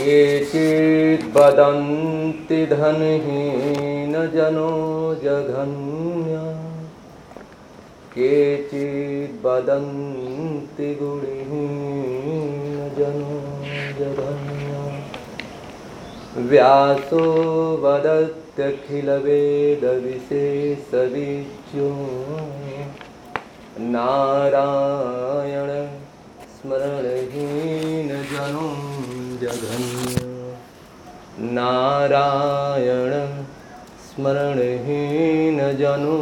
केचिद्वदन्ति धनहीनजनो जघन्या। केचिद्वदन्ति गुणहीनजनो जघन्या। व्यासो નારાયણ સ્મરણહીન જનો જઘન્ય નારાયણ સ્મરણહીન જનો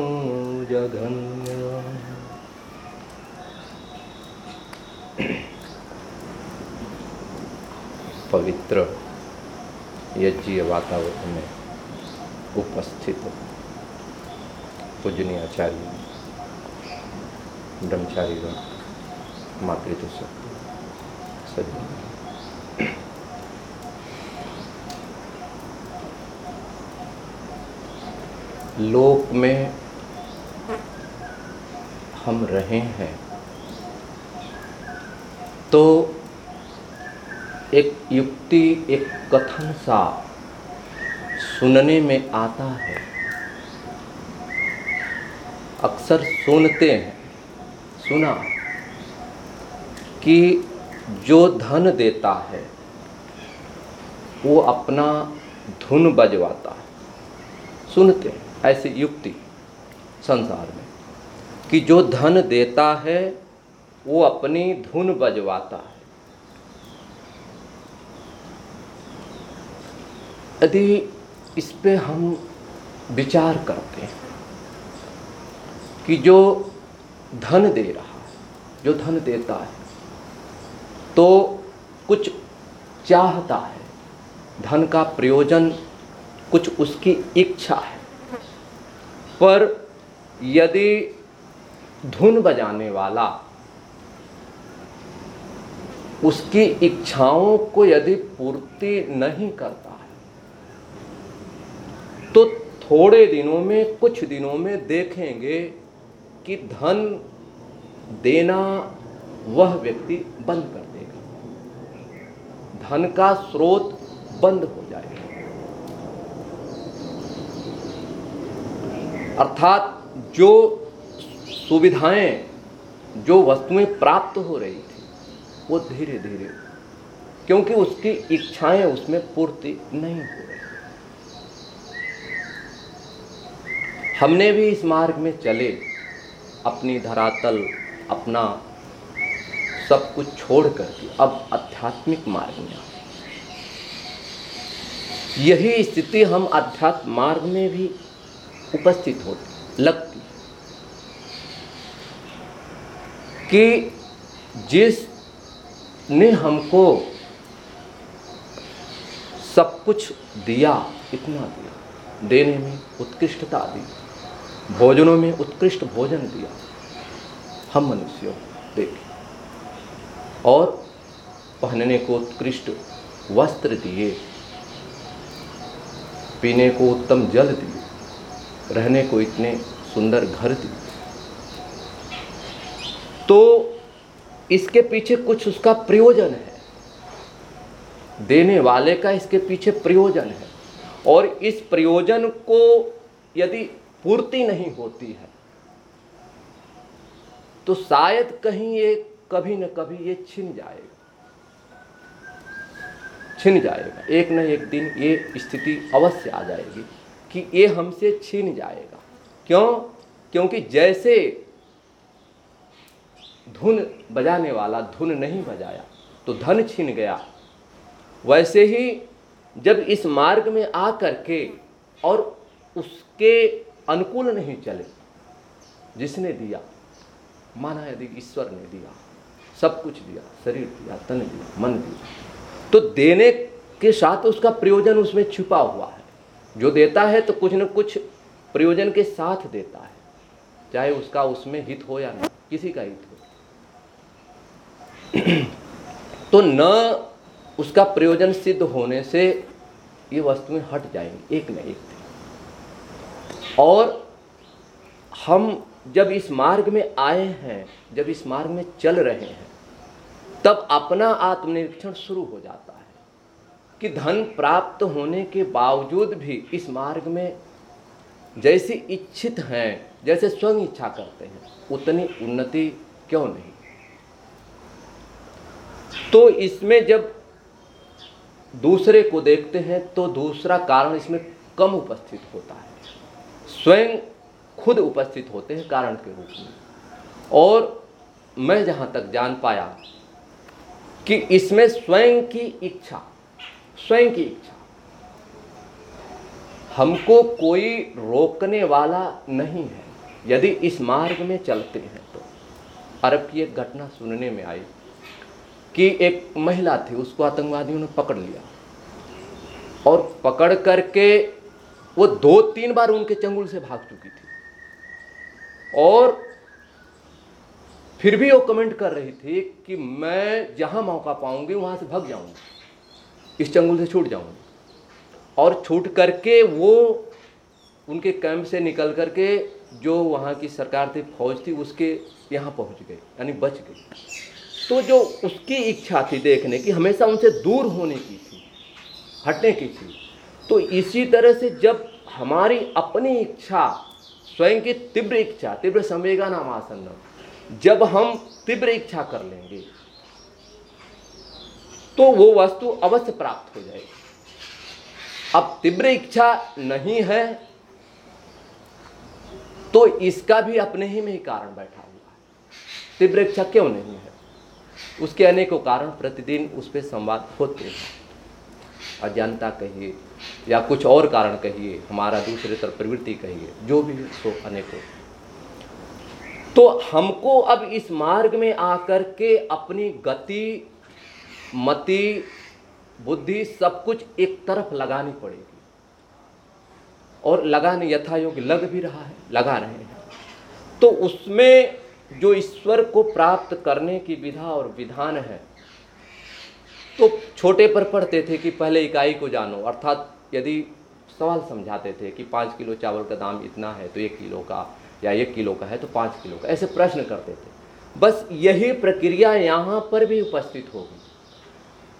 જઘન્ય પવિત્ર યજ્ઞીય વાતાવરણને ઉપસ્થિત પૂજનીય આચાર્ય ब्रह्मचारी मातृत्व सज्जन लोक में हम रहे हैं तो एक युक्ति, एक कथन सा सुनने में आता है। अक्सर सुनते हैं। सुना कि जो धन देता है, वो अपना धुन बजवाता है। सुनते हैं ऐसी युक्ति संसार में कि जो धन देता है, वो अपनी धुन बजवाता है। यदि इस पे हम विचार करते हैं कि जो धन दे रहा है, जो धन देता है। तो कुछ चाहता है, धन का प्रयोजन, कुछ उसकी इच्छा है। पर यदि धुन बजाने वाला उसकी इच्छाओं को यदि पूर्ति नहीं करता है तो थोड़े दिनों में, कुछ दिनों में देखेंगे कि धन देना वह व्यक्ति बंद कर देगा। धन का स्रोत बंद हो जाएगा। अर्थात जो सुविधाएँ, जो वस्तुएँ प्राप्त हो रही थी, वो धीरे धीरे क्योंकि उसकी इच्छाएँ उसमें पूर्ति नहीं हो रही। हमने भी इस मार्ग में चले। अपनी धरातल, अपना सब कुछ छोड़ करके अब आध्यात्मिक मार्ग में यही स्थिति हम अध्यात्म मार्ग में भी उपस्थित होती लगती कि जिस ने हमको सब कुछ दिया, इतना दिया, देने में उत्कृष्टता दी। भोजनों में उत्कृष्ट भोजन दिया। हम मनुष्यों, देखे। और पहनने को उत्कृष्ट वस्त्र दिए। पीने को उत्तम जल दिए। रहने को इतने सुंदर घर दिए। तो इसके पीछे कुछ उसका प्रयोजन है। देने वाले का इसके पीछे प्रयोजन है। और इस प्रयोजन को यदि पूर्ति नहीं होती है। तो शायद कहीं ये कभी न कभी ये छिन जाएगा। छिन जाएगा। एक न एक दिन ये स्थिति अवश्य आ जाएगी कि ये हमसे छीन जाएगा। क्यों? क्योंकि जैसे धुन बजाने वाला धुन नहीं बजाया तो धन छिन गया। वैसे ही जब इस मार्ग में आ करके और उसके अनुकूल नहीं चले। जिसने दिया, माना यदि ईश्वर ने दिया, सब कुछ दिया, शरीर दिया, तन दिया, मन दिया तो देने के साथ उसका प्रयोजन उसमें छुपा हुआ है। जो देता है तो कुछ न कुछ प्रयोजन के साथ देता है, चाहे उसका उसमें हित हो या नहीं, किसी का हित हो। तो न उसका प्रयोजन सिद्ध होने से ये वस्तुएँ हट जाएँगी, एक न एक। और हम जब इस मार्ग में आए हैं, जब इस मार्ग में चल रहे हैं, तब अपना आत्मनिरीक्षण शुरू हो जाता है कि धन प्राप्त होने के बावजूद भी इस मार्ग में जैसे इच्छित हैं, जैसे स्वयं इच्छा करते हैं, उतनी उन्नति क्यों नहीं? तो इसमें जब दूसरे को देखते हैं तो दूसरा कारण इसमें कम उपस्थित होता है। स्वयं खुद उपस्थित होते हैं कारण के रूप में। और मैं जहाँ तक जान पाया कि इसमें स्वयं की इच्छा, स्वयं की इच्छा। हमको कोई रोकने वाला नहीं है, यदि इस मार्ग में चलते हैं तो। अरब की एक घटना सुनने में आई कि एक महिला थी, उसको आतंकवादियों ने पकड़ लिया। और पकड़ करके वो दो तीन बार उनके चंगुल से भाग चुकी थी। और फिर भी वो कमेंट कर रही थी कि मैं जहाँ मौका पाऊँगी, वहाँ से भाग जाऊँगी। इस चंगुल से छूट जाऊँगी। और छूट करके वो उनके कैंप से निकल करके जो वहाँ की सरकार थी, फौज थी, उसके यहाँ पहुँच गई, यानी बच गई। तो जो उसकी इच्छा थी देखने की, हमेशा उनसे दूर होने की थी, हटने की थी। तो इसी तरह से जब हमारी अपनी इच्छा, स्वयं की तीव्र इच्छा, तीव्र संवेगा नाम आसन्न, जब हम तीव्र इच्छा कर लेंगे तो वो वस्तु अवश्य प्राप्त हो जाएगी। अब तीव्र इच्छा नहीं है तो इसका भी अपने ही में ही कारण बैठा हुआ है। तीव्र इच्छा क्यों नहीं है? उसके अनेकों कारण प्रतिदिन उस पर संवाद होते हैं। अज्ञानता कहिए या कुछ और कारण कहिए, हमारा दूसरे तरफ़ प्रवृत्ति कहिए, जो भी सो अनेकों तो हमको अब इस मार्ग में आकर के अपनी गति, मति, बुद्धि सब कुछ एक तरफ़ लगानी पड़ेगी। और लगाने यथा योग्य लग भी रहा है, लगा रहे हैं। तो उसमें जो ईश्वर को प्राप्त करने की विधा और विधान है तो छोटे पर पढ़ते थे कि पहले इकाई को जानो, अर्थात यदि सवाल समझाते थे कि पाँच किलो चावल का दाम इतना है तो एक किलो का या एक किलो का है तो पाँच किलो का, ऐसे प्रश्न करते थे। बस यही प्रक्रिया यहाँ पर भी उपस्थित होगी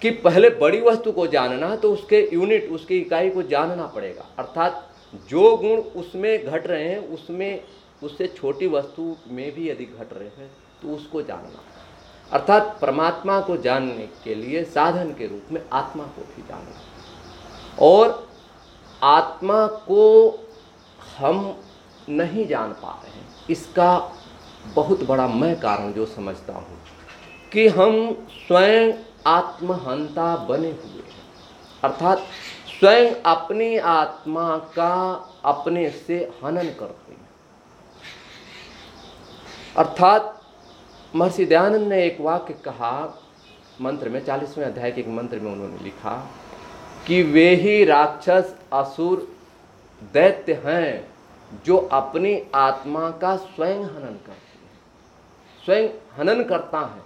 कि पहले बड़ी वस्तु को जानना तो उसके यूनिट, उसकी इकाई को जानना पड़ेगा। अर्थात जो गुण उसमें घट रहे हैं, उसमें, उससे छोटी वस्तु में भी यदि घट रहे हैं तो उसको जानना। अर्थात परमात्मा को जानने के लिए साधन के रूप में आत्मा को भी जानना। और आत्मा को हम नहीं जान पा रहे हैं। इसका बहुत बड़ा मैं कारण जो समझता हूँ कि हम स्वयं आत्महंता बने हुए हैं। अर्थात स्वयं अपनी आत्मा का अपने से हनन करते हैं। अर्थात महर्षि दयानंद ने एक वाक्य कहा, मंत्र में, चालीसवें अध्याय के एक मंत्र में उन्होंने लिखा, कि वे ही राक्षस असुर दैत्य हैं जो अपनी आत्मा का स्वयं हनन करते हैं। स्वयं हनन करता है।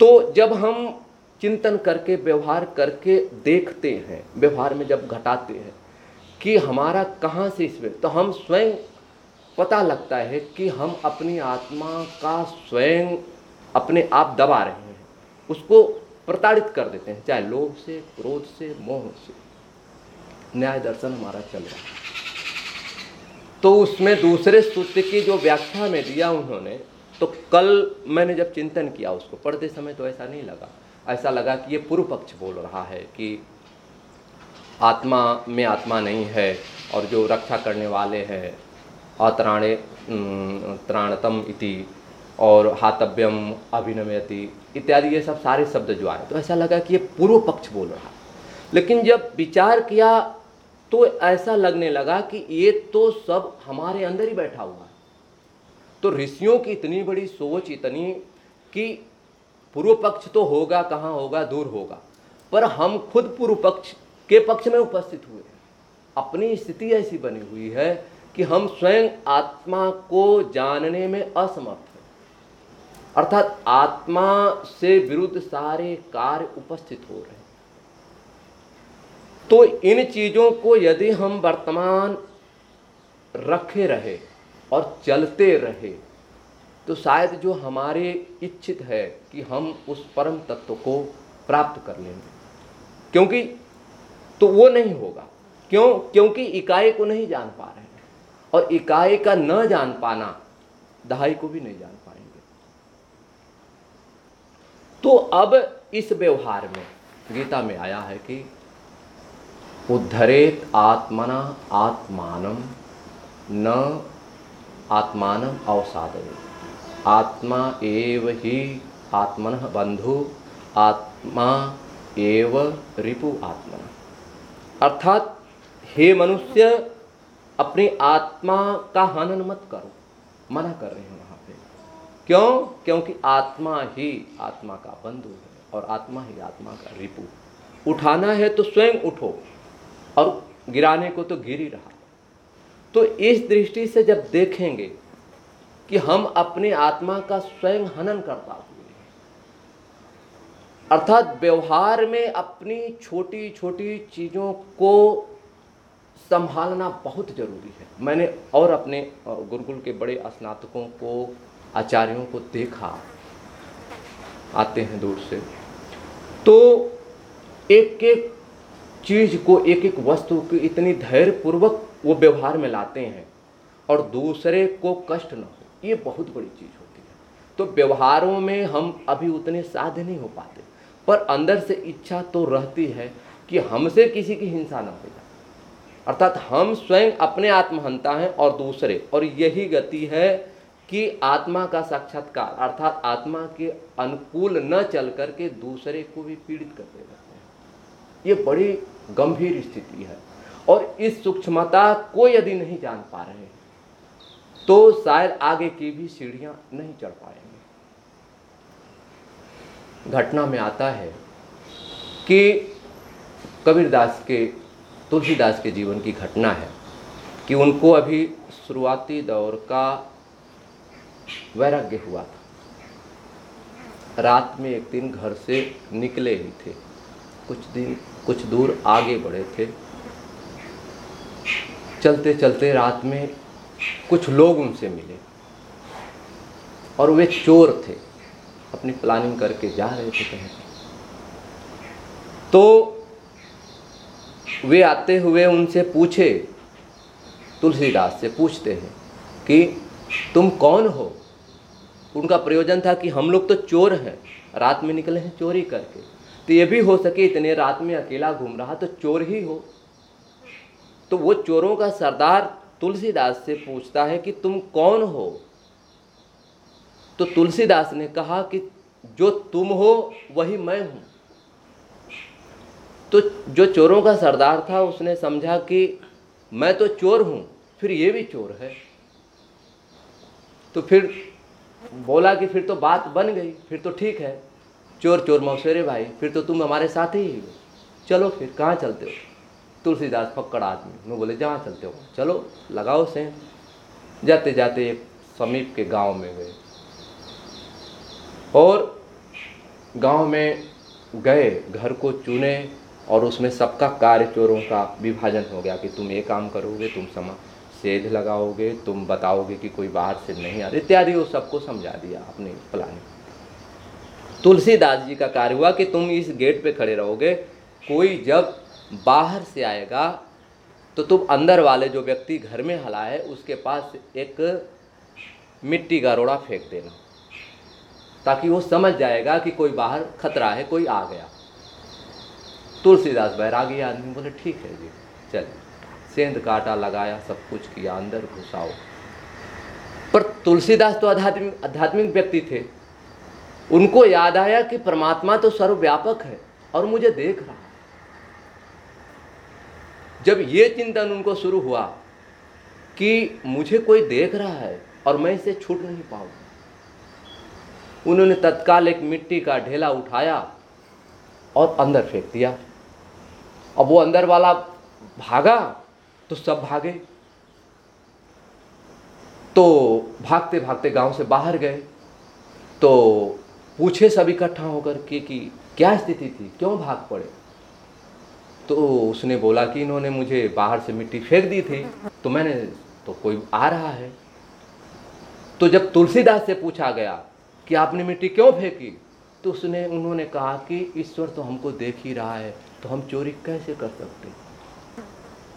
तो जब हम चिंतन करके, व्यवहार करके देखते हैं, व्यवहार में जब घटाते हैं कि हमारा कहाँ से इसमें तो हम स्वयं पता लगता है कि हम अपनी आत्मा का स्वयं अपने आप दबा रहे हैं। उसको प्रताड़ित कर देते हैं, चाहे लोभ से, क्रोध से, मोह से। न्याय दर्शन हमारा चल रहा है। तो उसमें दूसरे सूत्र की जो व्याख्या में दिया उन्होंने तो कल मैंने जब चिंतन किया उसको, पढ़ते समय तो ऐसा नहीं लगा। ऐसा लगा कि ये पूर्व पक्ष बोल रहा है कि आत्मा में आत्मा नहीं है और जो रक्षा करने वाले हैं अत्राणे त्राणतम इति, और हातव्यम अभिनमयति इत्यादि ये सब सारे शब्द जो आए तो ऐसा लगा कि ये पूर्व पक्ष बोल रहा लेकिन जब विचार किया तो ऐसा लगने लगा कि ये तो सब हमारे अंदर ही बैठा हुआ है। तो ऋषियों की इतनी बड़ी सोच इतनी कि पूर्व पक्ष तो होगा, कहाँ होगा, दूर होगा, पर हम खुद पूर्व पक्ष के पक्ष में उपस्थित हुए अपनी स्थिति ऐसी बनी हुई है कि हम स्वयं आत्मा को जानने में असमर्थ हैं। अर्थात आत्मा से विरुद्ध सारे कार्य उपस्थित हो रहे हैं। तो इन चीज़ों को यदि हम वर्तमान रखे रहे और चलते रहे तो शायद जो हमारे इच्छित है कि हम उस परम तत्व को प्राप्त कर लेंगे क्योंकि तो वो नहीं होगा। क्यों? क्योंकि इकाई को नहीं जान पा रहे और इकाई का न जान पाना, दहाई को भी नहीं जान पाएँगे। तो अब इस व्यवहार में गीता में आया है कि उद्धरेत आत्मना आत्मान न आत्मान अवसादय। आत्मा एव ही आत्मन बंधु, आत्मा एव रिपु आत्मन। अर्थात हे मनुष्य अपनी आत्मा का हनन मत करो। मना कर रहे हैं वहाँ पे। क्यों? क्योंकि आत्मा ही आत्मा का बंधु है और आत्मा ही आत्मा का रिपु। उठाना है तो स्वयं उठो और गिराने को तो गिर ही रहा तो इस दृष्टि से जब देखेंगे कि हम अपनी आत्मा का स्वयं हनन करता हुए अर्थात व्यवहार में अपनी छोटी छोटी चीज़ों को संभालना बहुत ज़रूरी है। मैंने और अपने गुरुकुल के बड़े स्नातकों को, आचार्यों को देखा। आते हैं दूर से। तो एक एक चीज़ को एक एक वस्तु को इतनी धैर्यपूर्वक वो व्यवहार में लाते हैं और दूसरे को कष्ट न हो। ये बहुत बड़ी चीज़ होती है। तो व्यवहारों में हम अभी उतने साध्य नहीं हो पाते। पर अंदर से इच्छा तो रहती है कि हमसे किसी की हिंसा न हो जाए। अर्थात हम स्वयं अपने आत्महंता हैं और दूसरे, और यही गति है कि आत्मा का साक्षात्कार, अर्थात आत्मा के अनुकूल न चल करके दूसरे को भी पीड़ित करते रहते हैं। ये बड़ी गंभीर स्थिति है। और इस सूक्ष्मता को यदि नहीं जान पा रहे तो शायद आगे की भी सीढ़ियाँ नहीं चढ़ पाएँगे। घटना में आता है कि कबीरदास के तुलसीदास के जीवन की घटना है कि उनको अभी शुरुआती दौर का वैराग्य हुआ था। रात में एक दिन घर से निकले ही थे। कुछ दिन, कुछ दूर आगे बढ़े थे। चलते चलते रात में कुछ लोग उनसे मिले और वे चोर थे। अपनी प्लानिंग करके जा रहे थे कहीं। तो वे आते हुए उनसे पूछे, तुलसीदास से पूछते हैं कि तुम कौन हो? उनका प्रयोजन था कि हम लोग तो चोर हैं। रात में निकले हैं चोरी करके। तो ये भी हो सके इतने रात में अकेला घूम रहा तो चोर ही हो। तो वो चोरों का सरदार तुलसीदास से पूछता है कि तुम कौन हो? तो तुलसीदास ने कहा कि जो तुम हो, वही मैं हूँ। तो जो चोरों का सरदार था, उसने समझा कि मैं तो चोर हूँ, फिर ये भी चोर है। तो फिर बोला कि फिर तो बात बन गई, फिर तो ठीक है। चोर चोर मौसेरे भाई, फिर तो तुम हमारे साथ ही हो। चलो फिर, कहाँ चलते हो? तुलसीदास पकड़ आदमी। मैं बोले, जहाँ चलते हो? चलो, लगाओ से जाते जाते एक समीप के गाँव में गए। और गाँव में गए, घर को चुने और उसमें सबका कार्य चोरों का विभाजन हो गया कि तुम ये काम करोगे, तुम समा सेध लगाओगे, तुम बताओगे कि कोई बाहर से नहीं आ इत्यादि वो सबको समझा दिया अपने प्लानिंग तुलसीदास जी का कार्य हुआ कि तुम इस गेट पे खड़े रहोगे, कोई जब बाहर से आएगा तो तुम अंदर वाले जो व्यक्ति घर में हला है उसके पास एक मिट्टी का रोड़ा फेंक देना, ताकि वो समझ जाएगा कि कोई बाहर खतरा है, कोई आ गया। तुलसीदास बैरागी आदमी बोले, ठीक है जी, चलिए। सेंध काटा लगाया, सब कुछ किया, अंदर घुसाओ। पर तुलसीदास तो आध्यात्मिक आध्यात्मिक व्यक्ति थे। उनको याद आया कि परमात्मा तो सर्वव्यापक है और मुझे देख रहा है। जब ये चिंतन उनको शुरू हुआ कि मुझे कोई देख रहा है और मैं इसे छूट नहीं पाऊँगा, उन्होंने तत्काल एक मिट्टी का ढेला उठाया और अंदर फेंक दिया। अब वो अंदर वाला भागा तो सब भागे। तो भागते भागते गाँव से बाहर गए। तो पूछे सब इकट्ठा होकर के कि क्या स्थिति थी? क्यों भाग पड़े? तो उसने बोला कि इन्होंने मुझे बाहर से मिट्टी फेंक दी थी तो मैंने तो कोई आ रहा है। तो जब तुलसीदास से पूछा गया कि आपने मिट्टी क्यों फेंकी? तो उसने, उन्होंने कहा कि ईश्वर तो हमको देख ही रहा है। तो हम चोरी कैसे कर सकते?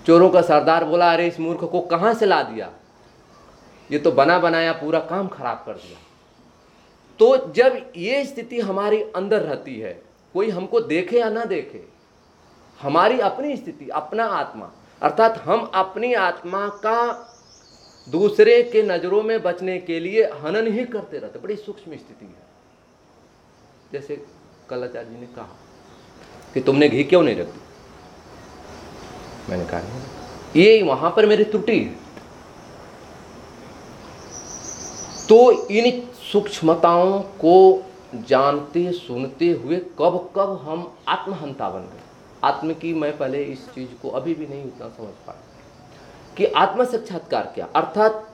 चोरों का सरदार बोला, अरे, इस मूर्ख को कहाँ से ला दिया? ये तो बना बनाया पूरा काम खराब कर दिया। तो जब ये स्थिति हमारे अंदर रहती है, कोई हमको देखे या ना देखे, हमारी अपनी स्थिति, अपना आत्मा, अर्थात हम अपनी आत्मा का दूसरे के नज़रों में बचने के लिए हनन ही करते रहते, बड़ी सूक्ष्म स्थिति है। जैसे कल आचार्य जी ने कहा कि तुमने घी क्यों नहीं रख मैंने कहा नहीं ये वहाँ पर मेरी त्रुटि है। तो इन सूक्ष्मताओं को जानते, सुनते हुए कब कब हम आत्महंता बन गए। आत्म की मैं पहले इस चीज़ को अभी भी नहीं उतना समझ पाया कि आत्म साक्षात्कार क्या? अर्थात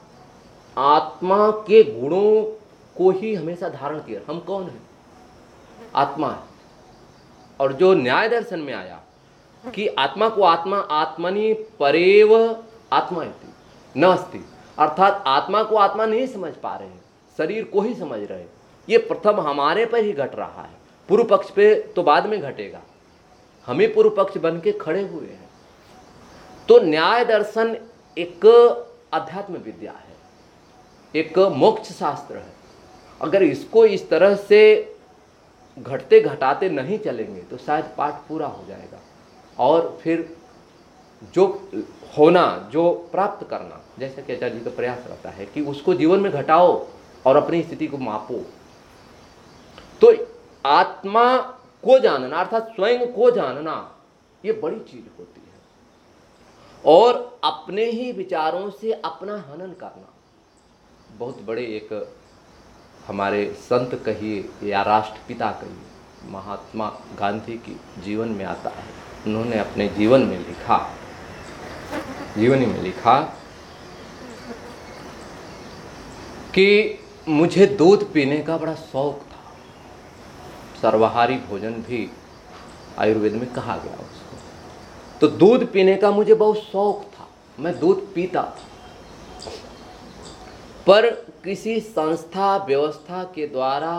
आत्मा के गुणों को ही हमेशा धारण किया। हम कौन है? आत्मा है। और जो न्याय दर्शन में आया कि आत्मा को आत्मा, आत्मनि परेव आत्मा न अस्ति अर्थात आत्मा को आत्मा नहीं समझ पा रहे हैं, शरीर को ही समझ रहे हैं। ये प्रथम हमारे पर ही घट रहा है। पूर्व पक्ष पे तो बाद में घटेगा। हम ही पूर्व पक्ष बन के खड़े हुए हैं। तो न्याय दर्शन एक अध्यात्म विद्या है। एक मोक्ष शास्त्र है। अगर इसको इस तरह से घटते घटाते नहीं चलेंगे तो शायद पाठ पूरा हो जाएगा। और फिर जो होना, जो प्राप्त करना, जैसे कि आचार्य जी का प्रयास रहता है कि उसको जीवन में घटाओ और अपनी स्थिति को मापो। तो आत्मा को जानना, अर्थात स्वयं को जानना, ये बड़ी चीज़ होती है। और अपने ही विचारों से अपना हनन करना, बहुत बड़े एक हमारे संत कहिए या राष्ट्रपिता कहिए, महात्मा गांधी की जीवन में आता है। उन्होंने अपने जीवन में लिखा, जीवनी में लिखा कि मुझे दूध पीने का बड़ा शौक था। सर्वाहारी भोजन भी आयुर्वेद में कहा गया उसको। तो दूध पीने का मुझे बहुत शौक था। मैं दूध पीता था। पर किसी संस्था, व्यवस्था के द्वारा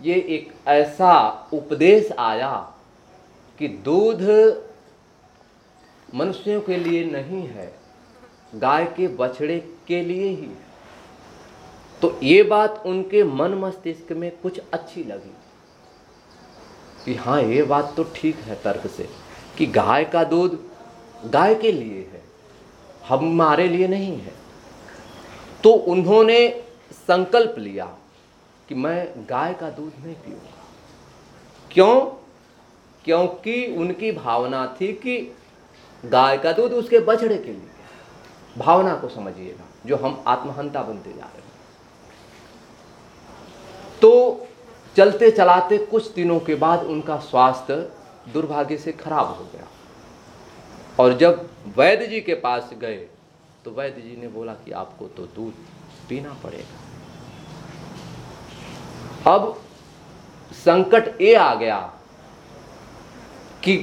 ये एक ऐसा उपदेश आया कि दूध मनुष्यों के लिए नहीं है, गाय के बछड़े के लिए ही तो ये बात उनके मन मस्तिष्क में कुछ अच्छी लगी कि हाँ ये बात तो ठीक है तर्क से कि गाय का दूध गाय के लिए है, हमारे लिए नहीं है। तो उन्होंने संकल्प लिया कि मैं गाय का दूध नहीं पीऊँगा। क्यों? क्योंकि उनकी भावना थी कि गाय का दूध उसके बछड़े के लिए भावना को समझिएगा, जो हम आत्महंता बनते जा रहे हैं। तो चलते चलाते कुछ दिनों के बाद उनका स्वास्थ्य दुर्भाग्य से खराब हो गया। और जब वैद्य जी के पास गए तो वैद्य जी ने बोला कि आपको तो दूध पीना पड़ेगा। अब संकट ये आ गया कि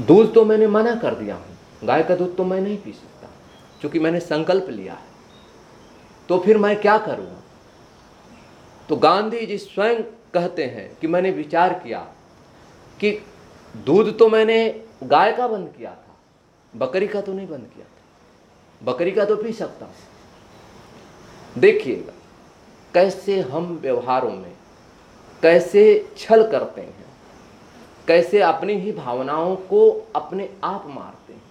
दूध तो मैंने मना कर दिया हूँ, गाय का दूध तो मैं नहीं पी सकता, क्योंकि मैंने संकल्प लिया है। तो फिर मैं क्या करूँगा तो गांधी जी स्वयं कहते हैं कि मैंने विचार किया कि दूध तो मैंने गाय का बंद किया था, बकरी का तो नहीं बंद किया बकरी का तो पी सकता हूँ। देखिएगा, कैसे हम व्यवहारों में, कैसे छल करते हैं, कैसे अपनी ही भावनाओं को अपने आप मारते हैं।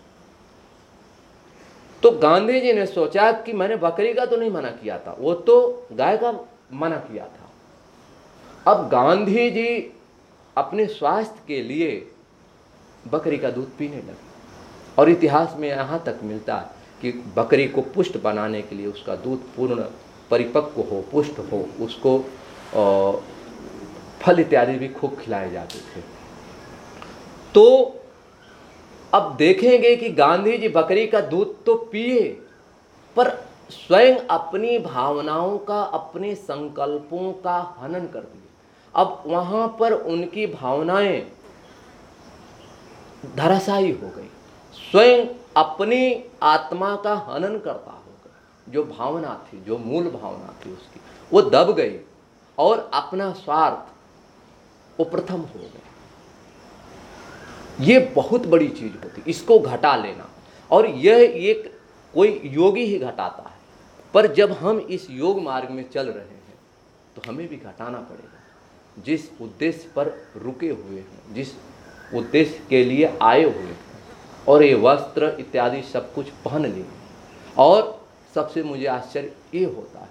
तो गांधी जी ने सोचा कि मैंने बकरी का तो नहीं मना किया था, वो तो गाय का मना किया था। अब गांधी जी अपने स्वास्थ्य के लिए बकरी का दूध पीने लगे और इतिहास में यहाँ तक मिलता है। कि बकरी को पुष्ट बनाने के लिए उसका दूध पूर्ण परिपक्व हो, पुष्ट हो, उसको फल इत्यादि भी खूब खिलाए जाते थे। तो अब देखेंगे कि गांधी जी बकरी का दूध तो पिए, पर स्वयं अपनी भावनाओं का, अपने संकल्पों का हनन कर दिए। अब वहाँ पर उनकी भावनाएँ धराशायी हो गई। स्वयं अपनी आत्मा का हनन करता होगा। जो भावना थी, जो मूल भावना थी उसकी, वो दब गई और अपना स्वार्थ वो प्रथम हो गए ये बहुत बड़ी चीज़ होती, इसको घटा लेना। और यह एक कोई योगी ही घटाता है। पर जब हम इस योग मार्ग में चल रहे हैं तो हमें भी घटाना पड़ेगा। जिस उद्देश्य पर रुके हुए हैं, जिस उद्देश्य के लिए आए हुए हैं और ये वस्त्र इत्यादि सब कुछ पहन लिए और सबसे मुझे आश्चर्य ये होता है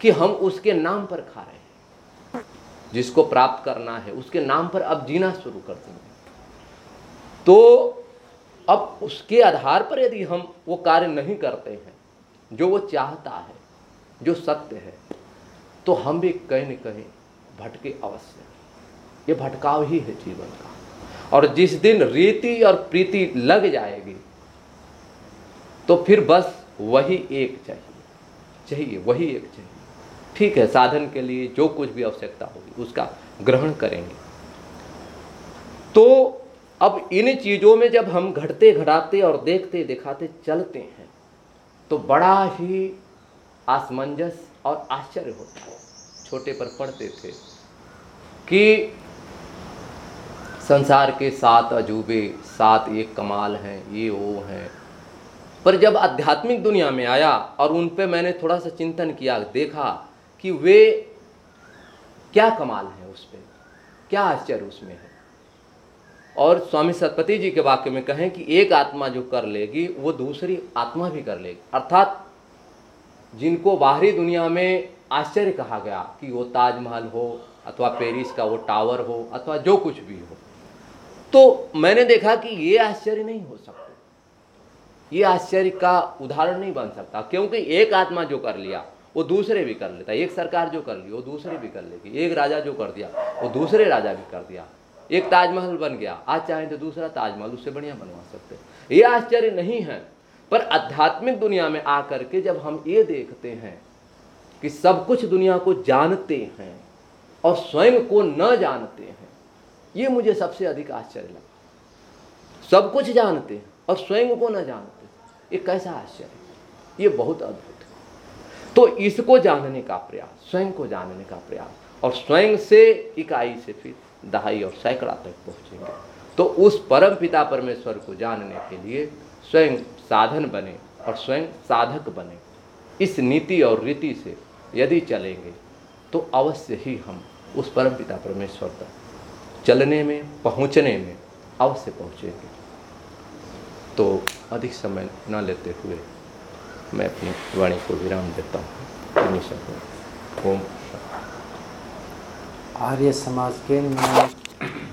कि हम उसके नाम पर खा रहे हैं। जिसको प्राप्त करना है, उसके नाम पर अब जीना शुरू कर देंगे। तो अब उसके आधार पर यदि हम वो कार्य नहीं करते हैं, जो वो चाहता है, जो सत्य है तो हम भी कहीं न कहीं भटके अवश्य ये भटकाव ही है जीवन का। और जिस दिन रीति और प्रीति लग जाएगी तो फिर बस वही एक चाहिए। चाहिए, वही एक चाहिए। ठीक है, साधन के लिए जो कुछ भी आवश्यकता होगी, उसका ग्रहण करेंगे। तो अब इन चीज़ों में जब हम घटते, घटाते और देखते, दिखाते, चलते हैं तो बड़ा ही आसमंजस और आश्चर्य होता है। छोटे पर पढ़ते थे कि संसार के सात अजूबे, सात एक कमाल हैं, ये वो हैं। पर जब आध्यात्मिक दुनिया में आया और उन पे मैंने थोड़ा सा चिंतन किया, देखा कि वे क्या कमाल है उस पर क्या आश्चर्य उसमें है। और स्वामी सतपति जी के वाक्य में कहें कि एक आत्मा जो कर लेगी, वो दूसरी आत्मा भी कर लेगी। अर्थात जिनको बाहरी दुनिया में आश्चर्य कहा गया कि वो ताजमहल हो, अथवा पेरिस का वो टावर हो, अथवा जो कुछ भी हो। तो मैंने देखा कि ये आश्चर्य नहीं हो सकता। ये आश्चर्य का उदाहरण नहीं बन सकता, क्योंकि एक आत्मा जो कर लिया, वो दूसरे भी कर लेता। एक सरकार जो कर ली, वो दूसरे भी कर लेगी। एक राजा जो कर दिया, वो दूसरे राजा भी कर दिया। एक ताजमहल बन गया, आज चाहें तो दूसरा ताजमहल, उससे बढ़िया बनवा सकते। ये आश्चर्य नहीं है। पर आध्यात्मिक दुनिया में आकर के जब हम ये देखते हैं कि सब कुछ दुनिया को जानते हैं और स्वयं को न जानते हैं ये मुझे सबसे अधिक आश्चर्य लगा। सब कुछ जानते हैं और स्वयं को न जानते। ये कैसा आश्चर्य? ये बहुत अद्भुत तो इसको जानने का प्रयास, स्वयं को जानने का प्रयास, और स्वयं से इकाई से फिर दहाई और सैकड़ा तक पहुँचेंगे। तो उस परम पिता परमेश्वर को जानने के लिए स्वयं साधन बने और स्वयं साधक बने। इस नीति और रीति से यदि चलेंगे तो अवश्य ही हम उस परम पिता परमेश्वर तक चलने में, पहुँचने में, अवश्य पहुँचेंगे। तो अधिक समय न लेते हुए मैं अपनी वाणी को विराम देता हूँ। ओम आर्य समाज के